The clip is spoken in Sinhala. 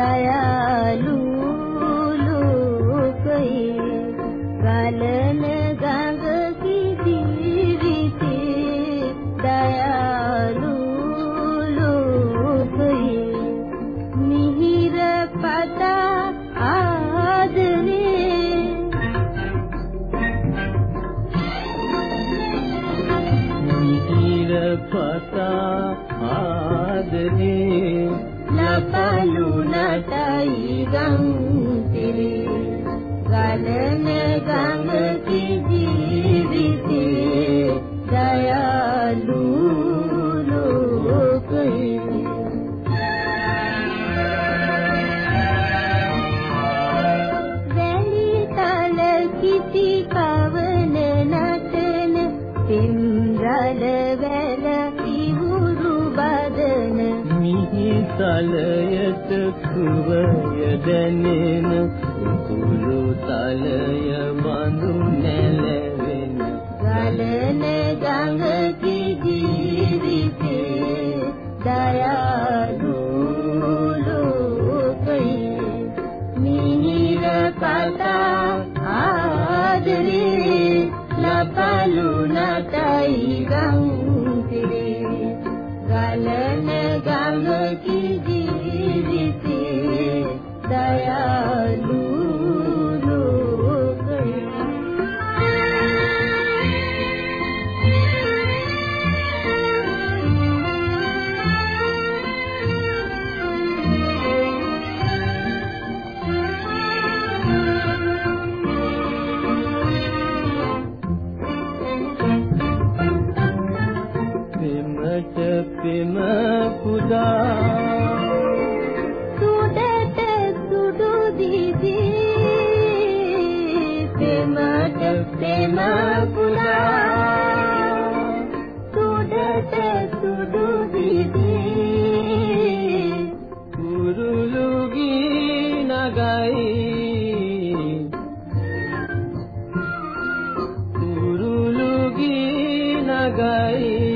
දයාලු ලෝකයේ ගලන ගඟ කිදිවිතේ දයාලු ලෝකයේ මිහිර පතා ආදරේ මිහිර පතා ආදරේ ලුණටයි ගම් තලයට සුවය දැනෙන කුකුළු තලය බඳු නැලවෙන ගලන ගඟ ජීවිතේ දයාලු ලෝකයේ මිහිර පතා ආදරේ ලපලු නැතයි ගම් ගලන ගමකි ජීවිතේ දයාලු بما ගයි